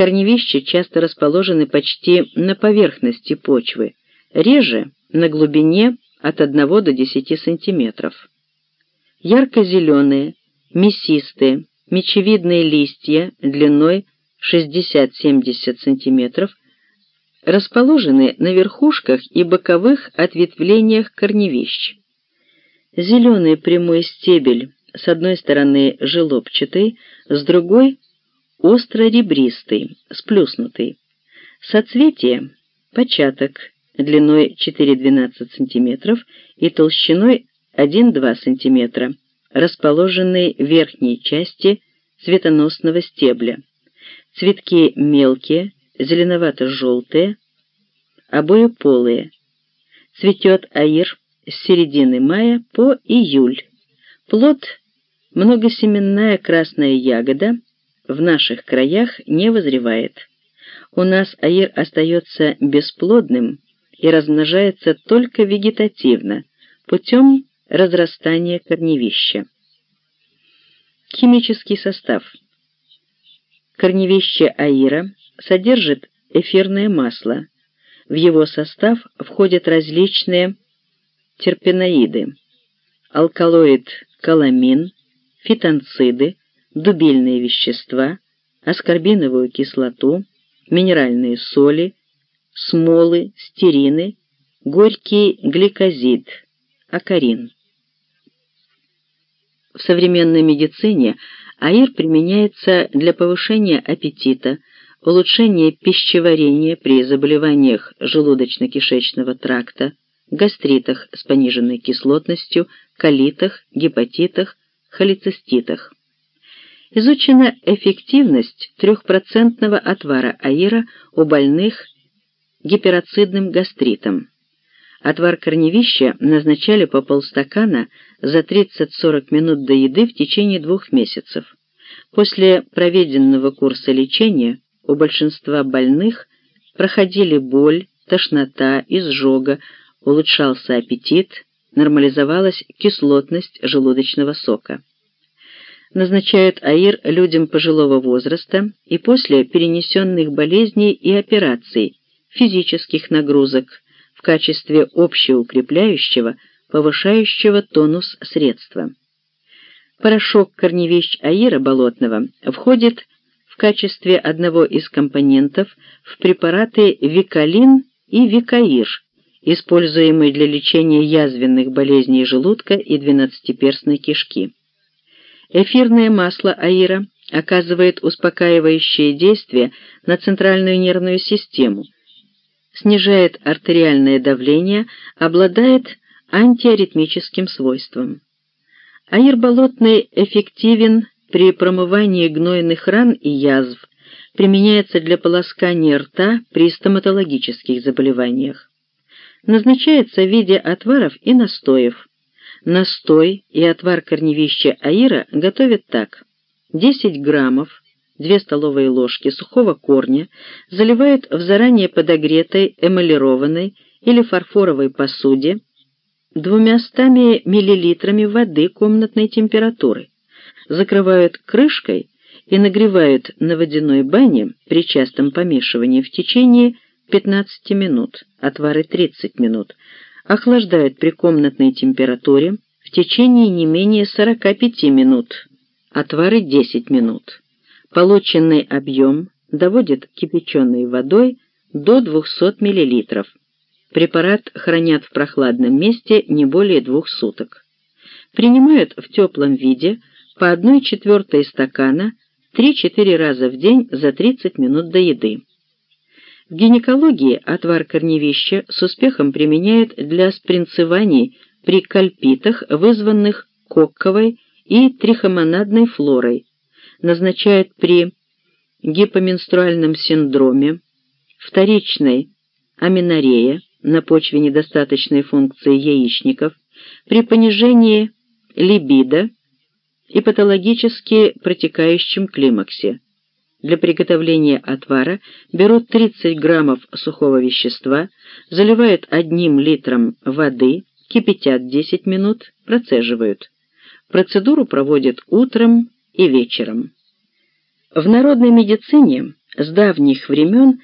Корневища часто расположены почти на поверхности почвы, реже на глубине от 1 до 10 сантиметров. Ярко-зеленые, мясистые, мечевидные листья длиной 60-70 сантиметров расположены на верхушках и боковых ответвлениях корневищ. Зеленый прямой стебель с одной стороны желобчатый, с другой — остро-ребристый, сплюснутый. Соцветие — початок, длиной 4-12 см и толщиной 1-2 см, расположенный в верхней части цветоносного стебля. Цветки мелкие, зеленовато-желтые, обоеполые. Цветет аир с середины мая по июль. Плод – многосеменная красная ягода, в наших краях не возревает. У нас аир остается бесплодным и размножается только вегетативно, путем разрастания корневища. Химический состав. Корневище аира содержит эфирное масло. В его состав входят различные терпеноиды, алкалоид каламин, фитонциды, дубильные вещества, аскорбиновую кислоту, минеральные соли, смолы, стерины, горький гликозид, акарин. В современной медицине аир применяется для повышения аппетита, улучшения пищеварения при заболеваниях желудочно-кишечного тракта, гастритах с пониженной кислотностью, колитах, гепатитах, холециститах. Изучена эффективность трехпроцентного отвара аира у больных гипероцидным гастритом. Отвар корневища назначали по полстакана за 30-40 минут до еды в течение двух месяцев. После проведенного курса лечения у большинства больных проходили боль, тошнота, изжога, улучшался аппетит, нормализовалась кислотность желудочного сока. Назначают аир людям пожилого возраста и после перенесенных болезней и операций, физических нагрузок, в качестве общеукрепляющего, повышающего тонус средства. Порошок корневищ аира болотного входит в качестве одного из компонентов в препараты викалин и викаир, используемый для лечения язвенных болезней желудка и двенадцатиперстной кишки. Эфирное масло аира оказывает успокаивающее действие на центральную нервную систему, снижает артериальное давление, обладает антиаритмическим свойством. Аир болотный эффективен при промывании гнойных ран и язв, применяется для полоскания рта при стоматологических заболеваниях назначается в виде отваров и настоев. Настой и отвар корневища аира готовят так. 10 граммов, 2 столовые ложки сухого корня заливают в заранее подогретой эмалированной или фарфоровой посуде двумястами миллилитрами воды комнатной температуры, закрывают крышкой и нагревают на водяной бане при частом помешивании в течение 15 минут, отвары 30 минут, охлаждают при комнатной температуре в течение не менее 45 минут, отвары 10 минут. Полученный объем доводят кипяченой водой до 200 мл. Препарат хранят в прохладном месте не более двух суток. Принимают в теплом виде по 1 четвертой стакана 3-4 раза в день за 30 минут до еды. В гинекологии отвар корневища с успехом применяют для спринцеваний при кальпитах, вызванных кокковой и трихомонадной флорой, назначают при гипоменструальном синдроме, вторичной аменорея на почве недостаточной функции яичников, при понижении либидо и патологически протекающем климаксе. Для приготовления отвара берут 30 граммов сухого вещества, заливают одним литром воды, кипятят 10 минут, процеживают. Процедуру проводят утром и вечером. В народной медицине С давних времен